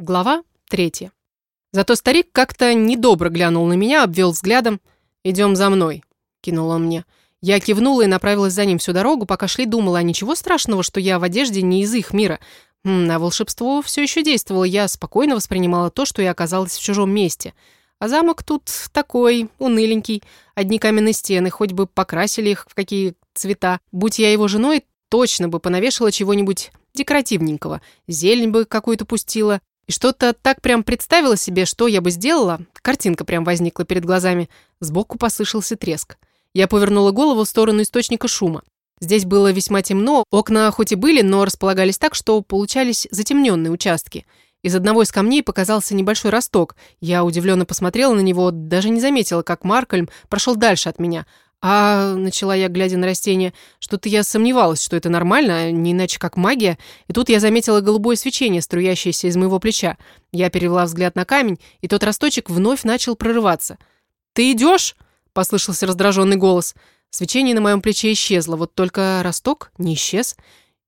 Глава третья. Зато старик как-то недобро глянул на меня, обвел взглядом. «Идем за мной», — кинул он мне. Я кивнула и направилась за ним всю дорогу, пока шли, думала, а ничего страшного, что я в одежде не из их мира. А волшебство все еще действовало, я спокойно воспринимала то, что я оказалась в чужом месте. А замок тут такой, уныленький. Одни каменные стены, хоть бы покрасили их в какие цвета. Будь я его женой, точно бы понавешала чего-нибудь декоративненького. Зелень бы какую-то пустила, и что-то так прям представила себе, что я бы сделала. Картинка прям возникла перед глазами. Сбоку послышался треск. Я повернула голову в сторону источника шума. Здесь было весьма темно, окна хоть и были, но располагались так, что получались затемненные участки. Из одного из камней показался небольшой росток. Я удивленно посмотрела на него, даже не заметила, как Маркольм прошел дальше от меня, «А...» — начала я, глядя на растение. «Что-то я сомневалась, что это нормально, не иначе как магия. И тут я заметила голубое свечение, струящееся из моего плеча. Я перевела взгляд на камень, и тот росточек вновь начал прорываться. «Ты идешь?» — послышался раздраженный голос. Свечение на моем плече исчезло, вот только росток не исчез.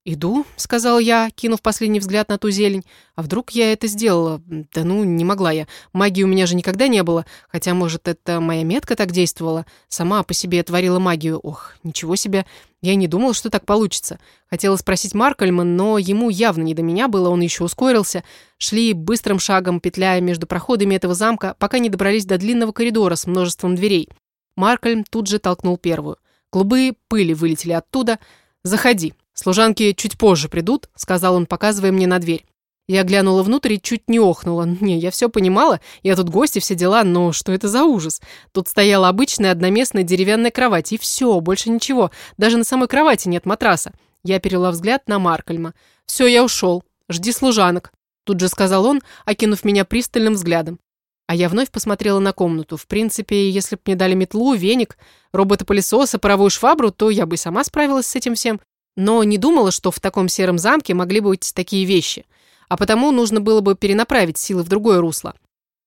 «Иду», — сказал я, кинув последний взгляд на ту зелень. «А вдруг я это сделала? Да ну, не могла я. Магии у меня же никогда не было. Хотя, может, это моя метка так действовала? Сама по себе творила магию. Ох, ничего себе. Я не думала, что так получится. Хотела спросить Маркольма, но ему явно не до меня было, он еще ускорился. Шли быстрым шагом, петляя между проходами этого замка, пока не добрались до длинного коридора с множеством дверей. Маркольм тут же толкнул первую. Клубы пыли вылетели оттуда. «Заходи», «Служанки чуть позже придут», — сказал он, показывая мне на дверь. Я глянула внутрь и чуть не охнула. Не, я все понимала, я тут гости, все дела, но что это за ужас? Тут стояла обычная одноместная деревянная кровать, и все, больше ничего. Даже на самой кровати нет матраса. Я перевела взгляд на Маркольма. «Все, я ушел. Жди служанок», — тут же сказал он, окинув меня пристальным взглядом. А я вновь посмотрела на комнату. В принципе, если бы мне дали метлу, веник, робота-пылесоса, паровую швабру, то я бы сама справилась с этим всем но не думала, что в таком сером замке могли быть такие вещи, а потому нужно было бы перенаправить силы в другое русло.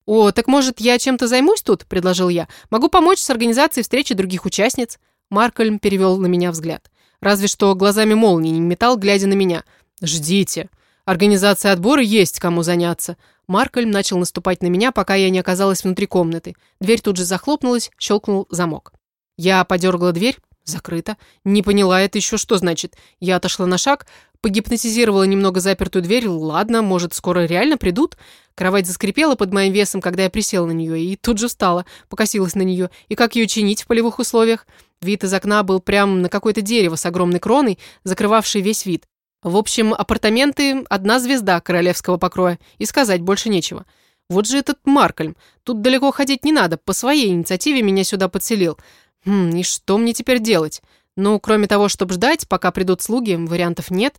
«О, так может, я чем-то займусь тут?» – предложил я. «Могу помочь с организацией встречи других участниц?» Маркольм перевел на меня взгляд. Разве что глазами молнии не метал, глядя на меня. «Ждите. Организация отбора есть кому заняться». Маркольм начал наступать на меня, пока я не оказалась внутри комнаты. Дверь тут же захлопнулась, щелкнул замок. Я подергала дверь, Закрыто. Не поняла это еще что значит. Я отошла на шаг, погипнотизировала немного запертую дверь. Ладно, может, скоро реально придут. Кровать заскрипела под моим весом, когда я присела на нее, и тут же встала, покосилась на нее. И как ее чинить в полевых условиях? Вид из окна был прямо на какое-то дерево с огромной кроной, закрывавшей весь вид. В общем, апартаменты – одна звезда королевского покроя, и сказать больше нечего. Вот же этот Маркольм. Тут далеко ходить не надо, по своей инициативе меня сюда подселил. Хм, и что мне теперь делать? Ну, кроме того, чтобы ждать, пока придут слуги, вариантов нет.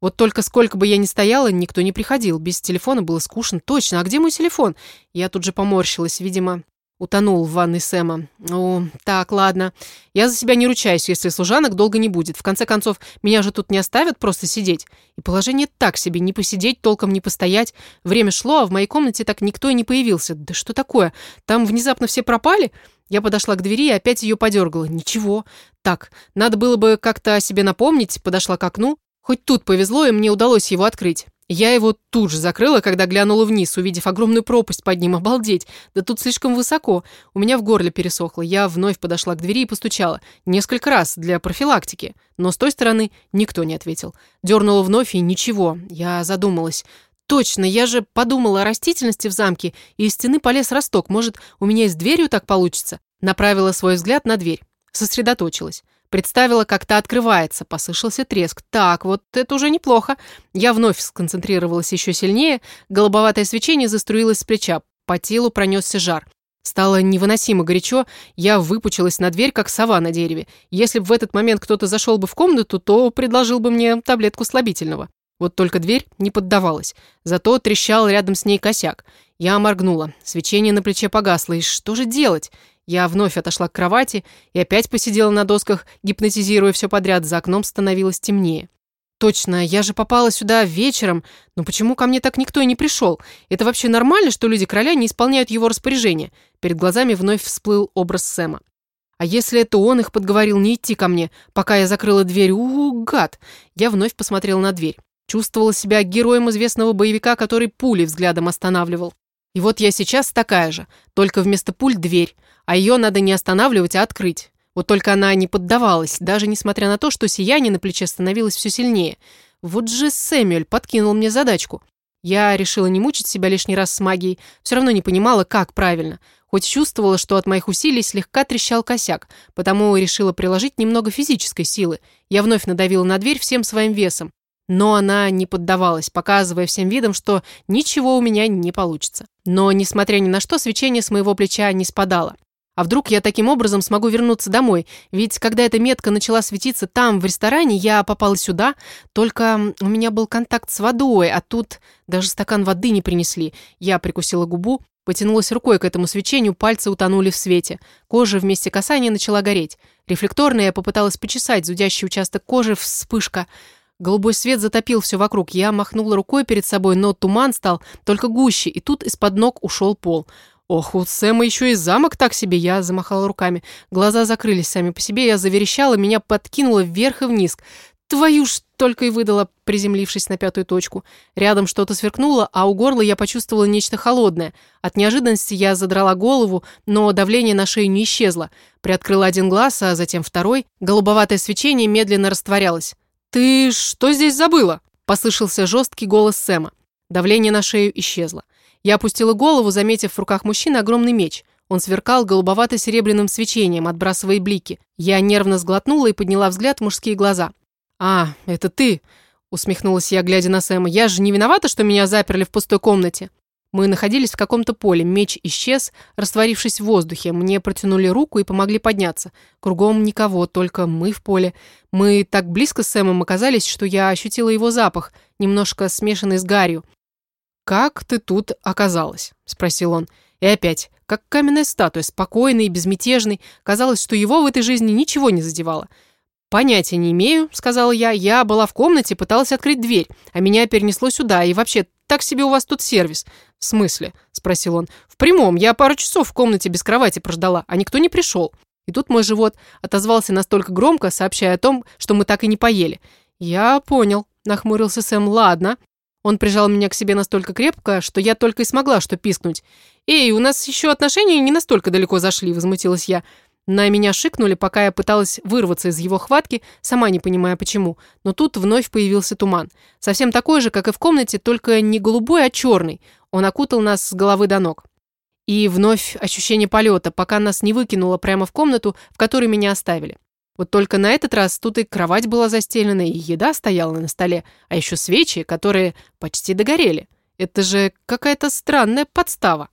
Вот только сколько бы я ни стояла, никто не приходил. Без телефона было скучно. Точно, а где мой телефон? Я тут же поморщилась, видимо, утонул в ванной Сэма. О, так, ладно. Я за себя не ручаюсь, если служанок долго не будет. В конце концов, меня же тут не оставят просто сидеть. И положение так себе, не посидеть, толком не постоять. Время шло, а в моей комнате так никто и не появился. Да что такое? Там внезапно все пропали? Я подошла к двери и опять ее подергала. Ничего. Так, надо было бы как-то о себе напомнить, подошла к окну. Хоть тут повезло, и мне удалось его открыть. Я его тут же закрыла, когда глянула вниз, увидев огромную пропасть под ним. Обалдеть! Да тут слишком высоко. У меня в горле пересохло. Я вновь подошла к двери и постучала. Несколько раз, для профилактики. Но с той стороны никто не ответил. Дернула вновь, и ничего. Я задумалась. Точно, я же подумала о растительности в замке, и из стены полез росток. Может, у меня и с дверью так получится? Направила свой взгляд на дверь. Сосредоточилась. Представила, как та открывается. Послышался треск. Так, вот это уже неплохо. Я вновь сконцентрировалась еще сильнее. Голубоватое свечение заструилось с плеча. По телу пронесся жар. Стало невыносимо горячо, я выпучилась на дверь, как сова на дереве. Если бы в этот момент кто-то зашел бы в комнату, то предложил бы мне таблетку слабительного. Вот только дверь не поддавалась. Зато трещал рядом с ней косяк. Я моргнула. Свечение на плече погасло. И что же делать? Я вновь отошла к кровати и опять посидела на досках, гипнотизируя все подряд. За окном становилось темнее. Точно, я же попала сюда вечером. Но почему ко мне так никто и не пришел? Это вообще нормально, что люди короля не исполняют его распоряжения? Перед глазами вновь всплыл образ Сэма. А если это он их подговорил не идти ко мне, пока я закрыла дверь? У, -у, гад! Я вновь посмотрела на дверь. Чувствовала себя героем известного боевика, который пули взглядом останавливал. И вот я сейчас такая же, только вместо пуль дверь, а ее надо не останавливать, а открыть. Вот только она не поддавалась, даже несмотря на то, что сияние на плече становилось все сильнее. Вот же Сэмюэль подкинул мне задачку. Я решила не мучить себя лишний раз с магией, все равно не понимала, как правильно. Хоть чувствовала, что от моих усилий слегка трещал косяк, потому решила приложить немного физической силы. Я вновь надавила на дверь всем своим весом. Но она не поддавалась, показывая всем видом, что ничего у меня не получится. Но, несмотря ни на что, свечение с моего плеча не спадало. А вдруг я таким образом смогу вернуться домой? Ведь когда эта метка начала светиться там, в ресторане, я попала сюда, только у меня был контакт с водой, а тут даже стакан воды не принесли. Я прикусила губу, потянулась рукой к этому свечению, пальцы утонули в свете. Кожа вместе касания начала гореть. Рефлекторно я попыталась почесать зудящий участок кожи, вспышка. Голубой свет затопил все вокруг. Я махнула рукой перед собой, но туман стал только гуще, и тут из-под ног ушел пол. Ох, у Сэма еще и замок так себе, я замахала руками. Глаза закрылись сами по себе, я заверещала, меня подкинуло вверх и вниз. Твою ж только и выдала, приземлившись на пятую точку. Рядом что-то сверкнуло, а у горла я почувствовала нечто холодное. От неожиданности я задрала голову, но давление на шею не исчезло. Приоткрыла один глаз, а затем второй. Голубоватое свечение медленно растворялось. «Ты что здесь забыла?» – послышался жесткий голос Сэма. Давление на шею исчезло. Я опустила голову, заметив в руках мужчины огромный меч. Он сверкал голубовато-серебряным свечением, отбрасывая блики. Я нервно сглотнула и подняла взгляд в мужские глаза. «А, это ты!» — усмехнулась я, глядя на Сэма. «Я же не виновата, что меня заперли в пустой комнате?» Мы находились в каком-то поле, меч исчез, растворившись в воздухе. Мне протянули руку и помогли подняться. Кругом никого, только мы в поле. Мы так близко с Сэмом оказались, что я ощутила его запах, немножко смешанный с гарью. «Как ты тут оказалась?» – спросил он. И опять, как каменная статуя, спокойный и безмятежный. Казалось, что его в этой жизни ничего не задевало. «Понятия не имею», — сказала я. «Я была в комнате, пыталась открыть дверь, а меня перенесло сюда. И вообще, так себе у вас тут сервис». «В смысле?» — спросил он. «В прямом. Я пару часов в комнате без кровати прождала, а никто не пришел». И тут мой живот отозвался настолько громко, сообщая о том, что мы так и не поели. «Я понял», — нахмурился Сэм. «Ладно». Он прижал меня к себе настолько крепко, что я только и смогла что пискнуть. «Эй, у нас еще отношения не настолько далеко зашли», — возмутилась я. На меня шикнули, пока я пыталась вырваться из его хватки, сама не понимая почему. Но тут вновь появился туман. Совсем такой же, как и в комнате, только не голубой, а черный. Он окутал нас с головы до ног. И вновь ощущение полета, пока нас не выкинуло прямо в комнату, в которой меня оставили. Вот только на этот раз тут и кровать была застелена, и еда стояла на столе, а еще свечи, которые почти догорели. Это же какая-то странная подстава.